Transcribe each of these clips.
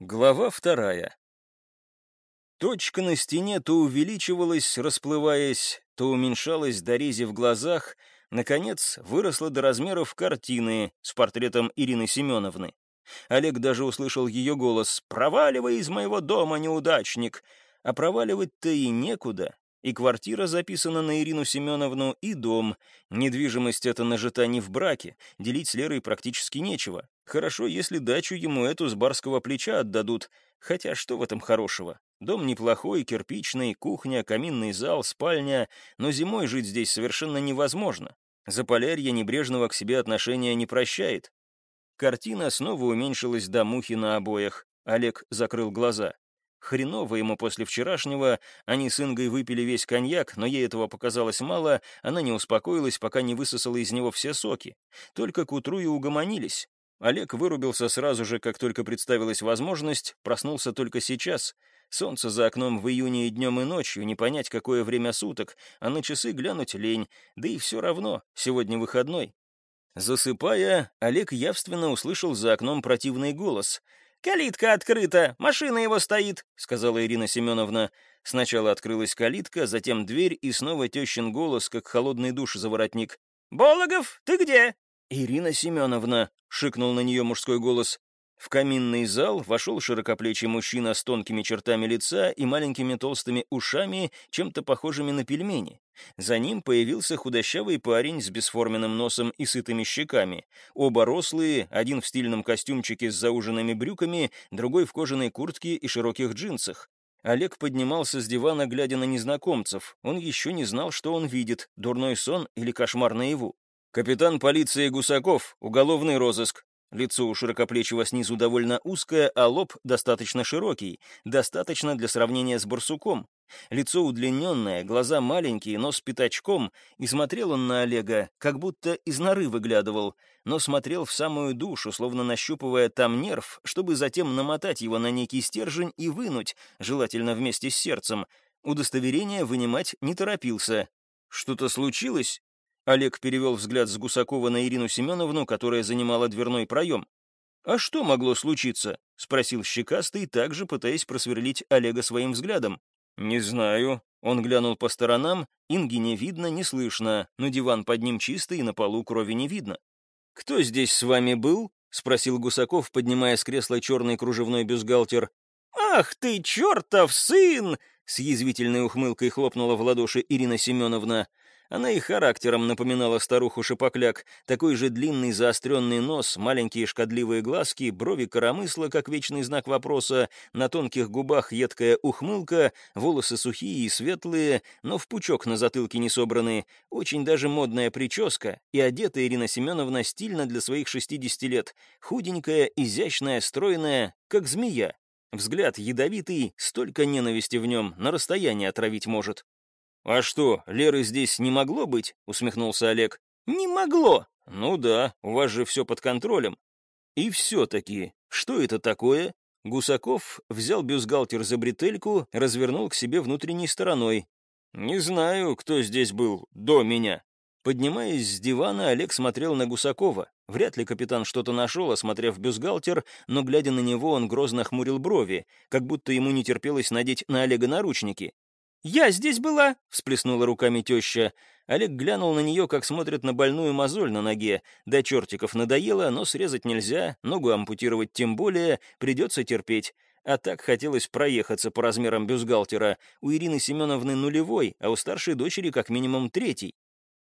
Глава вторая. Точка на стене то увеличивалась, расплываясь, то уменьшалась до рези в глазах, наконец выросла до размеров картины с портретом Ирины Семеновны. Олег даже услышал ее голос «Проваливай из моего дома, неудачник!» А проваливать-то и некуда. И квартира записана на Ирину Семеновну, и дом. Недвижимость эта нажита не в браке, делить с Лерой практически нечего. Хорошо, если дачу ему эту с барского плеча отдадут. Хотя что в этом хорошего? Дом неплохой, кирпичный, кухня, каминный зал, спальня, но зимой жить здесь совершенно невозможно. Заполярье небрежного к себе отношения не прощает. Картина снова уменьшилась до мухи на обоях. Олег закрыл глаза. Хреново ему после вчерашнего, они с Ингой выпили весь коньяк, но ей этого показалось мало, она не успокоилась, пока не высосала из него все соки. Только к утру и угомонились. Олег вырубился сразу же, как только представилась возможность, проснулся только сейчас. Солнце за окном в июне и днем, и ночью, не понять, какое время суток, а на часы глянуть лень, да и все равно, сегодня выходной. Засыпая, Олег явственно услышал за окном противный голос — «Калитка открыта, машина его стоит», — сказала Ирина Семеновна. Сначала открылась калитка, затем дверь и снова тещин голос, как холодный душ за воротник. «Бологов, ты где?» «Ирина Семеновна», — шикнул на нее мужской голос. В каминный зал вошел широкоплечий мужчина с тонкими чертами лица и маленькими толстыми ушами, чем-то похожими на пельмени. За ним появился худощавый парень с бесформенным носом и сытыми щеками. Оба рослые, один в стильном костюмчике с зауженными брюками, другой в кожаной куртке и широких джинсах. Олег поднимался с дивана, глядя на незнакомцев. Он еще не знал, что он видит, дурной сон или кошмар наяву. «Капитан полиции Гусаков, уголовный розыск», Лицо у широкоплечего снизу довольно узкое, а лоб достаточно широкий, достаточно для сравнения с барсуком. Лицо удлиненное, глаза маленькие, нос пятачком, и смотрел он на Олега, как будто из норы выглядывал, но смотрел в самую душу, словно нащупывая там нерв, чтобы затем намотать его на некий стержень и вынуть, желательно вместе с сердцем. Удостоверение вынимать не торопился. «Что-то случилось?» Олег перевел взгляд с Гусакова на Ирину Семеновну, которая занимала дверной проем. «А что могло случиться?» — спросил Щекастый, также пытаясь просверлить Олега своим взглядом. «Не знаю». Он глянул по сторонам, Инги не видно, не слышно, но диван под ним чистый, и на полу крови не видно. «Кто здесь с вами был?» — спросил Гусаков, поднимая с кресла черный кружевной бюстгальтер. «Ах ты, чертов сын!» — с язвительной ухмылкой хлопнула в ладоши Ирина Семеновна. Она и характером напоминала старуху Шипокляк, такой же длинный заостренный нос, маленькие шкодливые глазки, брови коромысла, как вечный знак вопроса, на тонких губах едкая ухмылка, волосы сухие и светлые, но в пучок на затылке не собраны, очень даже модная прическа, и одета Ирина Семеновна стильно для своих 60 лет, худенькая, изящная, стройная, как змея. Взгляд ядовитый, столько ненависти в нем, на расстоянии отравить может. «А что, Леры здесь не могло быть?» — усмехнулся Олег. «Не могло!» «Ну да, у вас же все под контролем». «И все-таки, что это такое?» Гусаков взял бюстгальтер за бретельку, развернул к себе внутренней стороной. «Не знаю, кто здесь был до меня». Поднимаясь с дивана, Олег смотрел на Гусакова. Вряд ли капитан что-то нашел, осмотрев бюстгальтер, но, глядя на него, он грозно хмурил брови, как будто ему не терпелось надеть на Олега наручники. «Я здесь была!» — всплеснула руками теща. Олег глянул на нее, как смотрит на больную мозоль на ноге. До чертиков надоело, но срезать нельзя, ногу ампутировать тем более, придется терпеть. А так хотелось проехаться по размерам бюстгальтера. У Ирины Семеновны нулевой, а у старшей дочери как минимум третий.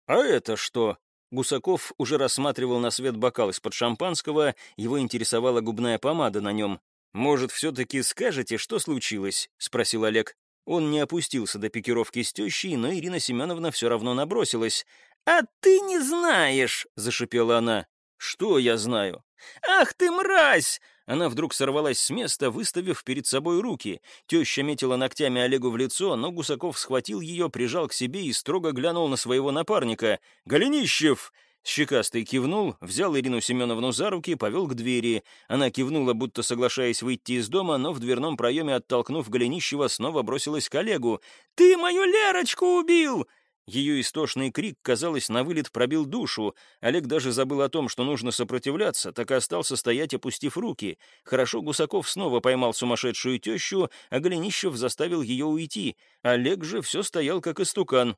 «А это что?» Гусаков уже рассматривал на свет бокал из-под шампанского, его интересовала губная помада на нем. «Может, все-таки скажете, что случилось?» — спросил Олег. Он не опустился до пикировки с тещей, но Ирина Семеновна все равно набросилась. «А ты не знаешь!» — зашипела она. «Что я знаю?» «Ах ты, мразь!» Она вдруг сорвалась с места, выставив перед собой руки. Теща метила ногтями Олегу в лицо, но Гусаков схватил ее, прижал к себе и строго глянул на своего напарника. «Голенищев!» Щекастый кивнул, взял Ирину Семеновну за руки, повел к двери. Она кивнула, будто соглашаясь выйти из дома, но в дверном проеме, оттолкнув Голенищева, снова бросилась к Олегу. «Ты мою Лерочку убил!» Ее истошный крик, казалось, на вылет пробил душу. Олег даже забыл о том, что нужно сопротивляться, так и остался стоять, опустив руки. Хорошо Гусаков снова поймал сумасшедшую тещу, а Голенищев заставил ее уйти. Олег же все стоял, как истукан.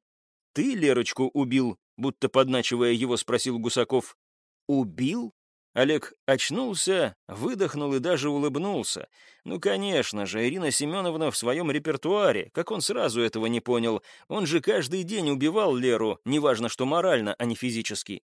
«Ты Лерочку убил?» — будто подначивая его, спросил Гусаков. «Убил?» Олег очнулся, выдохнул и даже улыбнулся. Ну, конечно же, Ирина Семеновна в своем репертуаре, как он сразу этого не понял. Он же каждый день убивал Леру, неважно, что морально, а не физически.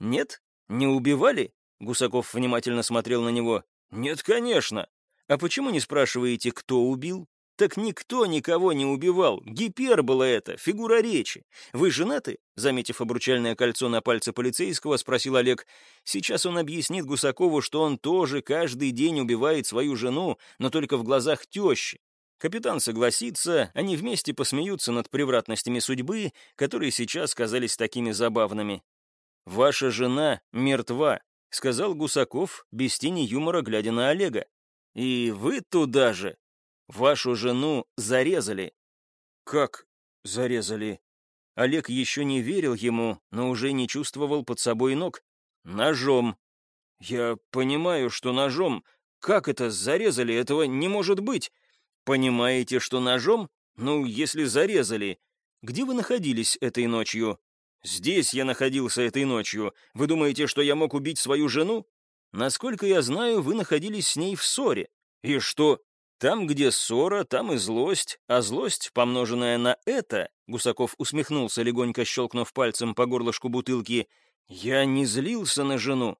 «Нет? Не убивали?» Гусаков внимательно смотрел на него. «Нет, конечно. А почему не спрашиваете, кто убил?» Так никто никого не убивал. Гипербола это, фигура речи. Вы женаты? Заметив обручальное кольцо на пальце полицейского, спросил Олег. Сейчас он объяснит Гусакову, что он тоже каждый день убивает свою жену, но только в глазах тещи. Капитан согласится, они вместе посмеются над превратностями судьбы, которые сейчас казались такими забавными. «Ваша жена мертва», — сказал Гусаков, без тени юмора глядя на Олега. «И вы туда же», Вашу жену зарезали». «Как зарезали?» Олег еще не верил ему, но уже не чувствовал под собой ног. «Ножом». «Я понимаю, что ножом. Как это зарезали? Этого не может быть». «Понимаете, что ножом? Ну, если зарезали. Где вы находились этой ночью?» «Здесь я находился этой ночью. Вы думаете, что я мог убить свою жену?» «Насколько я знаю, вы находились с ней в ссоре». «И что? Там, где ссора, там и злость, а злость, помноженная на это, Гусаков усмехнулся, легонько щелкнув пальцем по горлышку бутылки, я не злился на жену.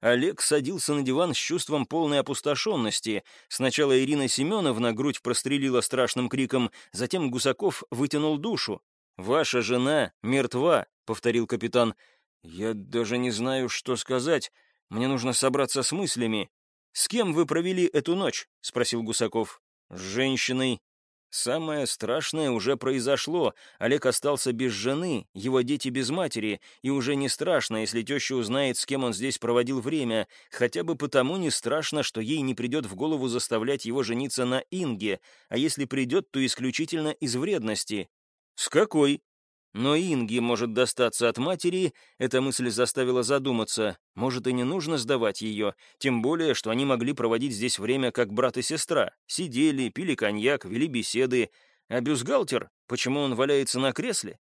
Олег садился на диван с чувством полной опустошенности. Сначала Ирина Семеновна грудь прострелила страшным криком, затем Гусаков вытянул душу. «Ваша жена мертва», — повторил капитан. «Я даже не знаю, что сказать. Мне нужно собраться с мыслями. «С кем вы провели эту ночь?» — спросил Гусаков. «С женщиной». Самое страшное уже произошло. Олег остался без жены, его дети без матери, и уже не страшно, если теща узнает, с кем он здесь проводил время, хотя бы потому не страшно, что ей не придет в голову заставлять его жениться на Инге, а если придет, то исключительно из вредности. «С какой?» Но Инге может достаться от матери, эта мысль заставила задуматься. Может, и не нужно сдавать ее, тем более, что они могли проводить здесь время как брат и сестра. Сидели, пили коньяк, вели беседы. А бюстгальтер, почему он валяется на кресле?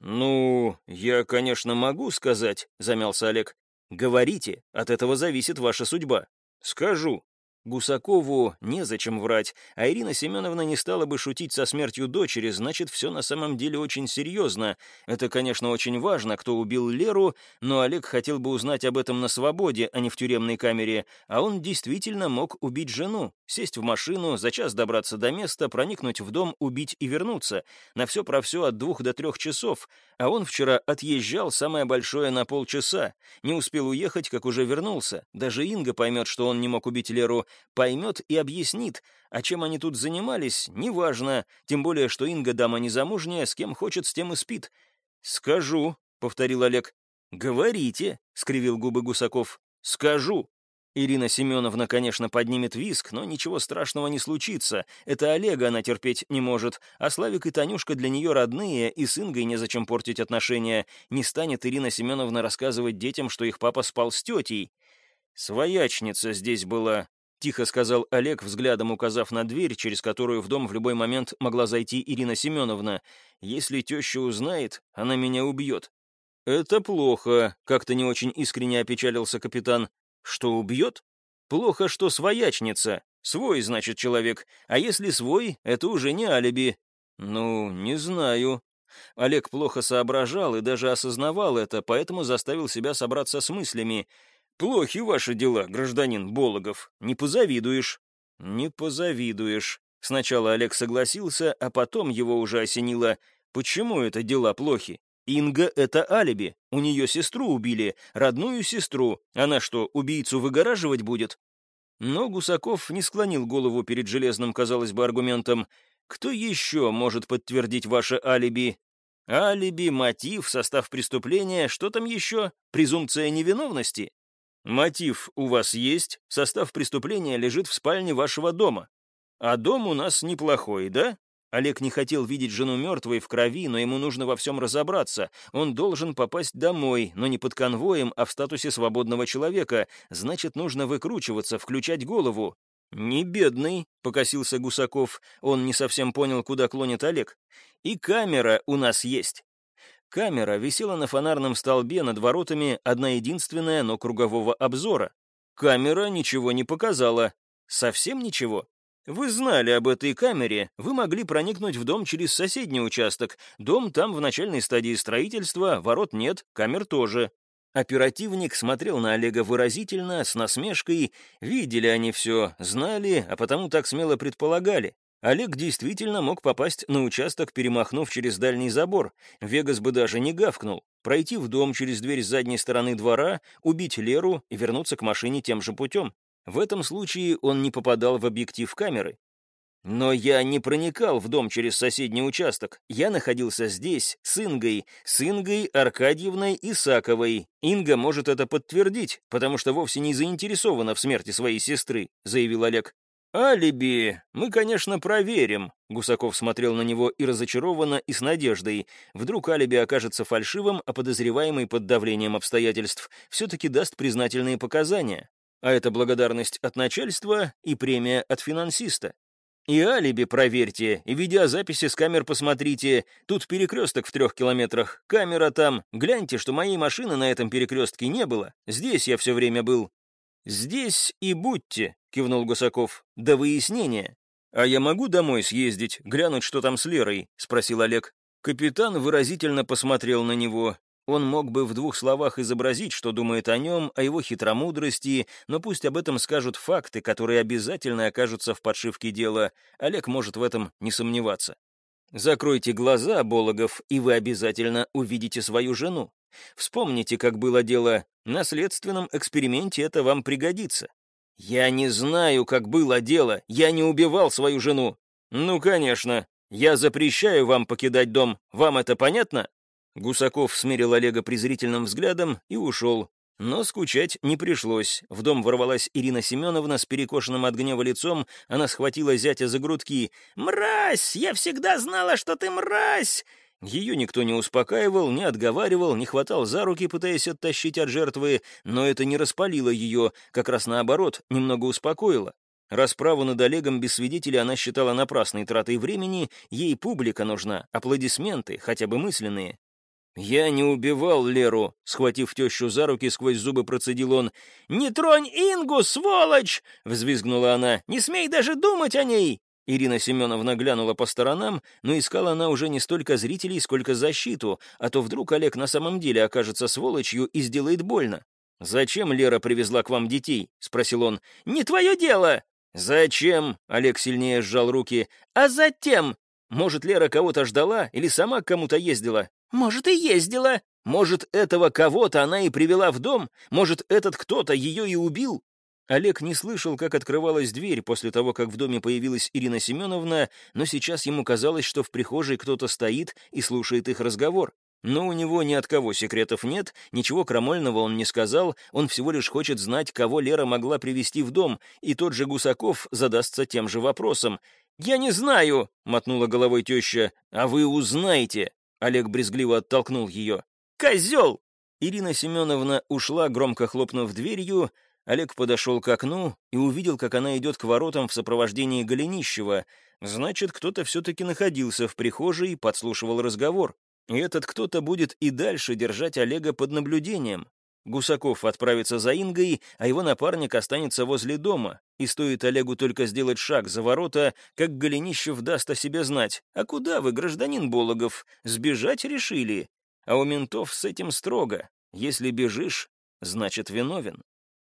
«Ну, я, конечно, могу сказать», — замялся Олег. «Говорите, от этого зависит ваша судьба». «Скажу. Гусакову незачем врать, а Ирина Семеновна не стала бы шутить со смертью дочери, значит, все на самом деле очень серьезно. Это, конечно, очень важно, кто убил Леру, но Олег хотел бы узнать об этом на свободе, а не в тюремной камере, а он действительно мог убить жену, сесть в машину, за час добраться до места, проникнуть в дом, убить и вернуться. На все про все от двух до трех часов, а он вчера отъезжал самое большое на полчаса. Не успел уехать, как уже вернулся. Даже Инга поймет, что он не мог убить Леру, поймет и объяснит, а чем они тут занимались, неважно, тем более, что Инга дама незамужняя, с кем хочет, с тем и спит. «Скажу», — повторил Олег. «Говорите», — скривил губы Гусаков. «Скажу». Ирина Семеновна, конечно, поднимет виск, но ничего страшного не случится. Это Олега она терпеть не может, а Славик и Танюшка для нее родные, и с Ингой незачем портить отношения. Не станет Ирина Семеновна рассказывать детям, что их папа спал с тетей. «Своячница здесь была», — тихо сказал Олег, взглядом указав на дверь, через которую в дом в любой момент могла зайти Ирина Семеновна. «Если теща узнает, она меня убьет». «Это плохо», — как-то не очень искренне опечалился капитан. «Что убьет? Плохо, что своячница. Свой, значит, человек. А если свой, это уже не алиби». «Ну, не знаю». Олег плохо соображал и даже осознавал это, поэтому заставил себя собраться с мыслями — «Плохи ваши дела, гражданин Бологов, не позавидуешь». «Не позавидуешь». Сначала Олег согласился, а потом его уже осенило. «Почему это дела плохи? Инга — это алиби. У нее сестру убили, родную сестру. Она что, убийцу выгораживать будет?» Но Гусаков не склонил голову перед железным, казалось бы, аргументом. «Кто еще может подтвердить ваше алиби?» «Алиби, мотив, состав преступления, что там еще? Презумпция невиновности?» Мотив у вас есть, состав преступления лежит в спальне вашего дома. А дом у нас неплохой, да? Олег не хотел видеть жену мертвой в крови, но ему нужно во всем разобраться. Он должен попасть домой, но не под конвоем, а в статусе свободного человека. Значит, нужно выкручиваться, включать голову. «Не бедный», — покосился Гусаков. Он не совсем понял, куда клонит Олег. «И камера у нас есть». Камера висела на фонарном столбе над воротами, одна единственная, но кругового обзора. Камера ничего не показала. Совсем ничего. Вы знали об этой камере, вы могли проникнуть в дом через соседний участок. Дом там в начальной стадии строительства, ворот нет, камер тоже. Оперативник смотрел на Олега выразительно, с насмешкой. Видели они все, знали, а потому так смело предполагали. Олег действительно мог попасть на участок, перемахнув через дальний забор. Вегас бы даже не гавкнул. Пройти в дом через дверь с задней стороны двора, убить Леру и вернуться к машине тем же путем. В этом случае он не попадал в объектив камеры. Но я не проникал в дом через соседний участок. Я находился здесь, с Ингой, с Ингой Аркадьевной Исаковой. Инга может это подтвердить, потому что вовсе не заинтересована в смерти своей сестры», — заявил Олег. «Алиби мы, конечно, проверим», — Гусаков смотрел на него и разочарованно, и с надеждой. Вдруг алиби окажется фальшивым, а подозреваемый под давлением обстоятельств все-таки даст признательные показания. А это благодарность от начальства и премия от финансиста. И алиби проверьте, и видеозаписи с камер посмотрите. Тут перекресток в трех километрах, камера там. Гляньте, что моей машины на этом перекрестке не было. Здесь я все время был. «Здесь и будьте», — кивнул Гусаков, — «до выяснения». «А я могу домой съездить, глянуть, что там с Лерой?» — спросил Олег. Капитан выразительно посмотрел на него. Он мог бы в двух словах изобразить, что думает о нем, о его хитромудрости, но пусть об этом скажут факты, которые обязательно окажутся в подшивке дела. Олег может в этом не сомневаться. Закройте глаза, Бологов, и вы обязательно увидите свою жену. Вспомните, как было дело. На следственном эксперименте это вам пригодится. Я не знаю, как было дело. Я не убивал свою жену. Ну, конечно. Я запрещаю вам покидать дом. Вам это понятно? Гусаков смерил Олега презрительным взглядом и ушел. Но скучать не пришлось. В дом ворвалась Ирина Семеновна с перекошенным от гнева лицом. Она схватила зятя за грудки. «Мразь! Я всегда знала, что ты мразь!» Ее никто не успокаивал, не отговаривал, не хватал за руки, пытаясь оттащить от жертвы, но это не распалило ее, как раз наоборот, немного успокоило. Расправу над Олегом без свидетелей она считала напрасной тратой времени, ей публика нужна, аплодисменты, хотя бы мысленные. «Я не убивал Леру», — схватив тещу за руки, сквозь зубы процедил он. «Не тронь Ингу, сволочь!» — взвизгнула она. «Не смей даже думать о ней!» Ирина Семеновна глянула по сторонам, но искала она уже не столько зрителей, сколько защиту, а то вдруг Олег на самом деле окажется сволочью и сделает больно. «Зачем Лера привезла к вам детей?» — спросил он. «Не твое дело!» «Зачем?» — Олег сильнее сжал руки. «А затем!» «Может, Лера кого-то ждала или сама к кому-то ездила? «Может, и ездила. Может, этого кого-то она и привела в дом. Может, этот кто-то ее и убил». Олег не слышал, как открывалась дверь после того, как в доме появилась Ирина Семеновна, но сейчас ему казалось, что в прихожей кто-то стоит и слушает их разговор. Но у него ни от кого секретов нет, ничего крамольного он не сказал, он всего лишь хочет знать, кого Лера могла привести в дом, и тот же Гусаков задастся тем же вопросом. «Я не знаю», — мотнула головой теща, — «а вы узнаете». Олег брезгливо оттолкнул ее. «Козел!» Ирина Семеновна ушла, громко хлопнув дверью. Олег подошел к окну и увидел, как она идет к воротам в сопровождении Голенищева. Значит, кто-то все-таки находился в прихожей и подслушивал разговор. И этот кто-то будет и дальше держать Олега под наблюдением. Гусаков отправится за Ингой, а его напарник останется возле дома. И стоит Олегу только сделать шаг за ворота, как Голенищев даст о себе знать. «А куда вы, гражданин Бологов? Сбежать решили?» А у ментов с этим строго. Если бежишь, значит виновен.